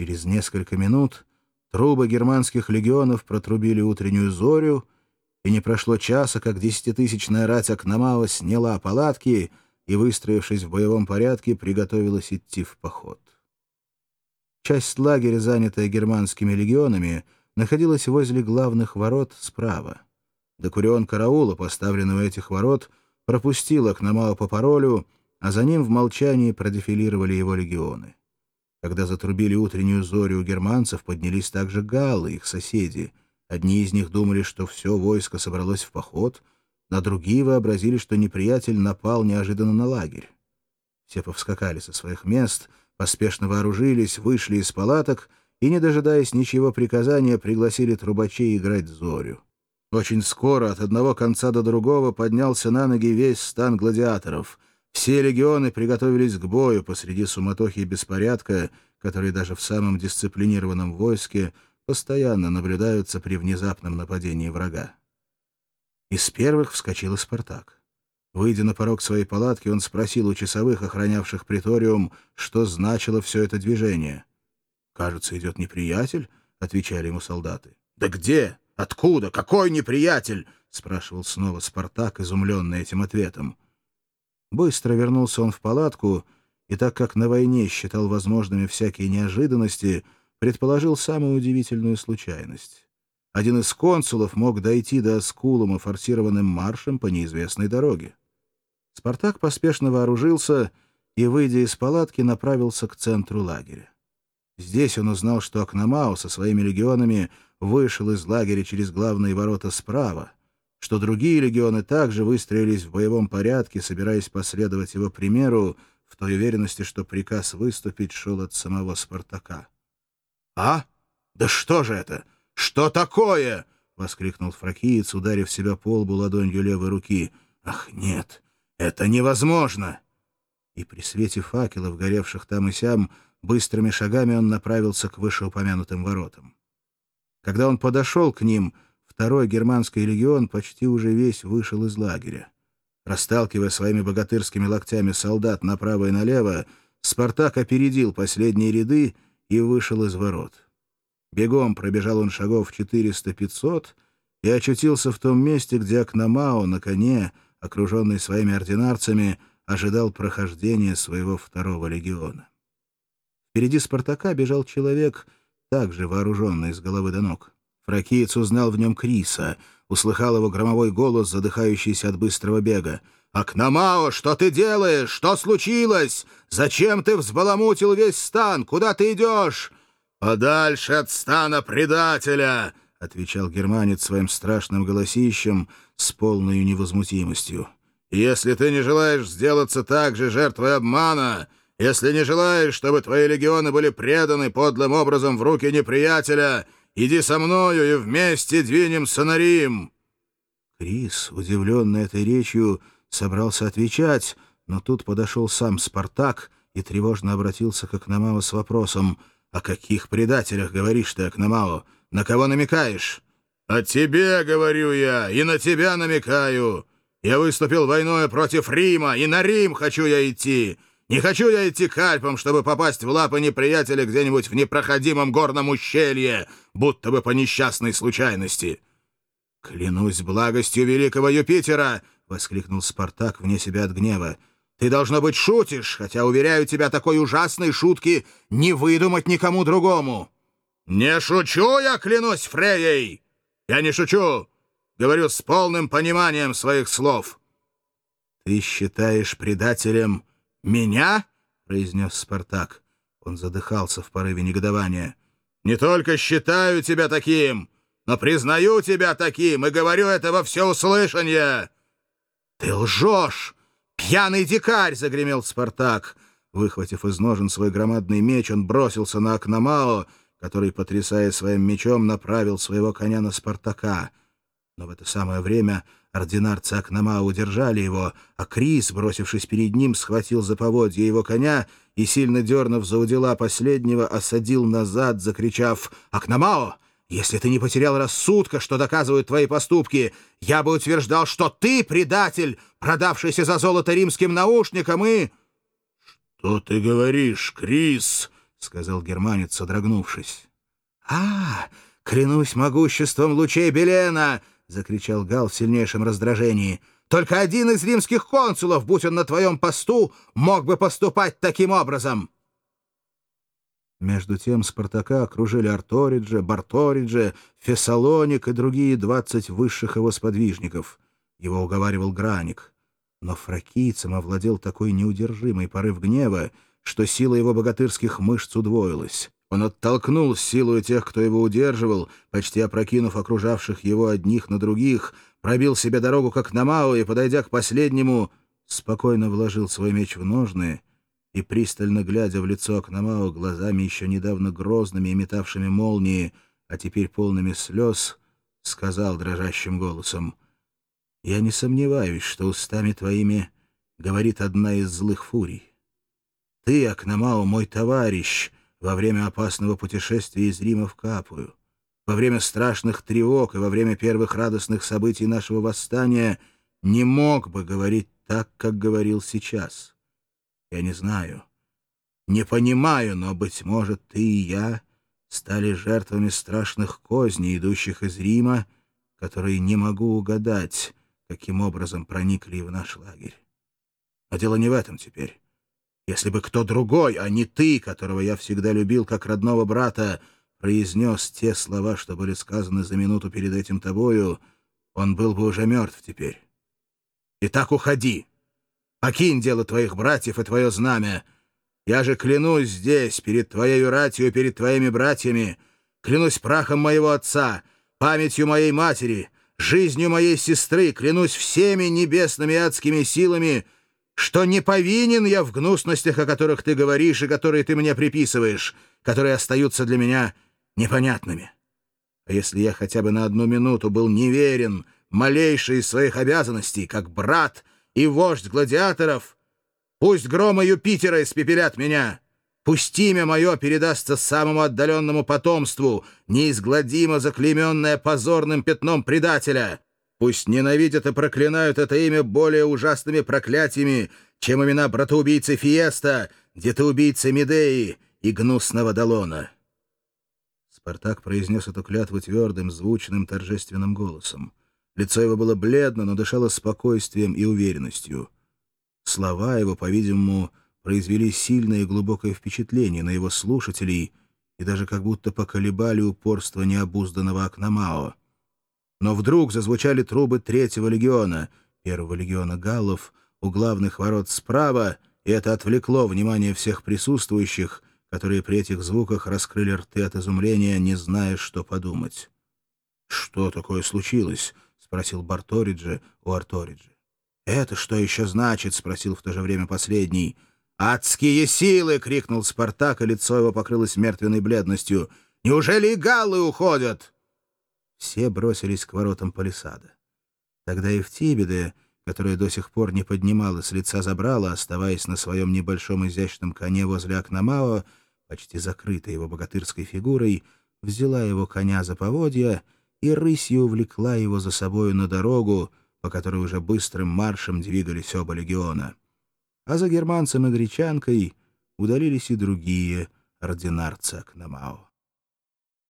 Через несколько минут трубы германских легионов протрубили утреннюю зорю, и не прошло часа, как десятитысячная рать Акномава сняла палатки и, выстроившись в боевом порядке, приготовилась идти в поход. Часть лагеря, занятая германскими легионами, находилась возле главных ворот справа. Докурион караула, поставленного этих ворот, пропустил Акномава по паролю, а за ним в молчании продефилировали его легионы. Когда затрубили утреннюю зорю у германцев, поднялись также галлы, их соседи. Одни из них думали, что все войско собралось в поход, а другие вообразили, что неприятель напал неожиданно на лагерь. Все повскакали со своих мест, поспешно вооружились, вышли из палаток и, не дожидаясь ничего приказания, пригласили трубачей играть зорю. Очень скоро от одного конца до другого поднялся на ноги весь стан гладиаторов — все легионы приготовились к бою посреди суматохи и беспорядка, которые даже в самом дисциплинированном войске постоянно наблюдаются при внезапном нападении врага. Из первых вскочил Спартак. Выйдя на порог своей палатки, он спросил у часовых, охранявших приториум, что значило все это движение. «Кажется, идет неприятель», — отвечали ему солдаты. «Да где? Откуда? Какой неприятель?» — спрашивал снова Спартак, изумленный этим ответом. Быстро вернулся он в палатку, и так как на войне считал возможными всякие неожиданности, предположил самую удивительную случайность. Один из консулов мог дойти до Аскулума форсированным маршем по неизвестной дороге. Спартак поспешно вооружился и, выйдя из палатки, направился к центру лагеря. Здесь он узнал, что Акномау со своими легионами вышел из лагеря через главные ворота справа, что другие легионы также выстроились в боевом порядке, собираясь последовать его примеру, в той уверенности, что приказ выступить шел от самого Спартака. «А? Да что же это? Что такое?» — воскликнул фракиец, ударив себя по лбу ладонью левой руки. «Ах, нет, это невозможно!» И при свете факелов, горевших там и сям, быстрыми шагами он направился к вышеупомянутым воротам. Когда он подошел к ним — Второй германский легион почти уже весь вышел из лагеря. Расталкивая своими богатырскими локтями солдат направо и налево, Спартак опередил последние ряды и вышел из ворот. Бегом пробежал он шагов 400-500 и очутился в том месте, где Акномао на коне, окруженный своими ординарцами, ожидал прохождения своего второго легиона. Впереди Спартака бежал человек, также вооруженный с головы до ног. Фракиец узнал в нем Криса, услыхал его громовой голос, задыхающийся от быстрого бега. «Акномао, что ты делаешь? Что случилось? Зачем ты взбаламутил весь стан? Куда ты идешь?» «Подальше от стана предателя!» — отвечал германец своим страшным голосищем с полной невозмутимостью. «Если ты не желаешь сделаться так же жертвой обмана, если не желаешь, чтобы твои легионы были преданы подлым образом в руки неприятеля, — Иди со мною и вместе двинемся на Рим!» Крис, удивленный этой речью, собрался отвечать, но тут подошел сам Спартак и тревожно обратился к Акномао с вопросом «О каких предателях говоришь ты, Акномао? На кого намекаешь?» «О тебе, говорю я, и на тебя намекаю. Я выступил войной против Рима, и на Рим хочу я идти. Не хочу я идти к Альпам, чтобы попасть в лапы неприятеля где-нибудь в непроходимом горном ущелье, будто бы по несчастной случайности. «Клянусь благостью великого Юпитера!» — воскликнул Спартак вне себя от гнева. «Ты, должно быть, шутишь, хотя, уверяю тебя, такой ужасной шутки не выдумать никому другому!» «Не шучу я, клянусь Фреей! Я не шучу! Говорю с полным пониманием своих слов!» «Ты считаешь предателем...» «Меня?» — произнес Спартак. Он задыхался в порыве негодования. «Не только считаю тебя таким, но признаю тебя таким и говорю это во всеуслышание!» «Ты лжешь! Пьяный дикарь!» — загремел Спартак. Выхватив из ножен свой громадный меч, он бросился на Акномао, который, потрясая своим мечом, направил своего коня на Спартака. Но в это самое время Ординарцы Акнама удержали его, а Крис, бросившись перед ним, схватил за поводья его коня и, сильно дернув за удила последнего, осадил назад, закричав «Акномао, если ты не потерял рассудка, что доказывают твои поступки, я бы утверждал, что ты предатель, продавшийся за золото римским наушникам и...» «Что ты говоришь, Крис?» — сказал германец, содрогнувшись. «А, клянусь могуществом лучей Белена!» — закричал Гал в сильнейшем раздражении. «Только один из римских консулов, будь он на твоем посту, мог бы поступать таким образом!» Между тем Спартака окружили Арториджа, Барториджа, Фессалоник и другие двадцать высших его сподвижников. Его уговаривал Граник. Но фракийцем овладел такой неудержимый порыв гнева, что сила его богатырских мышц удвоилась. Он оттолкнул силу тех, кто его удерживал, почти опрокинув окружавших его одних на других, пробил себе дорогу как на Мао и, подойдя к последнему, спокойно вложил свой меч в ножны и, пристально глядя в лицо Акномао глазами еще недавно грозными и метавшими молнии, а теперь полными слез, сказал дрожащим голосом, «Я не сомневаюсь, что устами твоими говорит одна из злых фурий. Ты, Акномао, мой товарищ, во время опасного путешествия из Рима в Капую, во время страшных тревог и во время первых радостных событий нашего восстания не мог бы говорить так, как говорил сейчас». Я не знаю, не понимаю, но, быть может, ты и я стали жертвами страшных козней, идущих из Рима, которые не могу угадать, каким образом проникли в наш лагерь. Но дело не в этом теперь. Если бы кто другой, а не ты, которого я всегда любил как родного брата, произнес те слова, что были сказаны за минуту перед этим тобою, он был бы уже мертв теперь. Итак, уходи. Покинь дело твоих братьев и твое знамя. Я же клянусь здесь, перед твоей ратью, перед твоими братьями, клянусь прахом моего отца, памятью моей матери, жизнью моей сестры, клянусь всеми небесными адскими силами, что не повинен я в гнусностях, о которых ты говоришь и которые ты мне приписываешь, которые остаются для меня непонятными. А если я хотя бы на одну минуту был неверен, малейший из своих обязанностей, как брат — и вождь гладиаторов, пусть громы Юпитера испепелят меня, пусть имя мое передастся самому отдаленному потомству, неизгладимо заклейменное позорным пятном предателя. Пусть ненавидят и проклинают это имя более ужасными проклятиями, чем имена братоубийцы Фиеста, детоубийцы Медеи и гнусного Далона». Спартак произнес эту клятву твердым, звучным, торжественным голосом. Лицо его было бледно, но дышало спокойствием и уверенностью. Слова его, по-видимому, произвели сильное и глубокое впечатление на его слушателей и даже как будто поколебали упорство необузданного Акномао. Но вдруг зазвучали трубы третьего легиона, первого легиона галлов, у главных ворот справа, и это отвлекло внимание всех присутствующих, которые при этих звуках раскрыли рты от изумления, не зная, что подумать. «Что такое случилось?» спросил Барториджи у Арториджи. «Это что еще значит?» — спросил в то же время последний. «Адские силы!» — крикнул Спартак, и лицо его покрылось мертвенной бледностью. «Неужели и галлы уходят?» Все бросились к воротам палисада. Тогда и в которая до сих пор не поднимала с лица забрала, оставаясь на своем небольшом изящном коне возле Акномао, почти закрытой его богатырской фигурой, взяла его коня за поводья — и рысью увлекла его за собою на дорогу, по которой уже быстрым маршем двигались оба легиона. А за германцем и гречанкой удалились и другие ординарцы Акномао.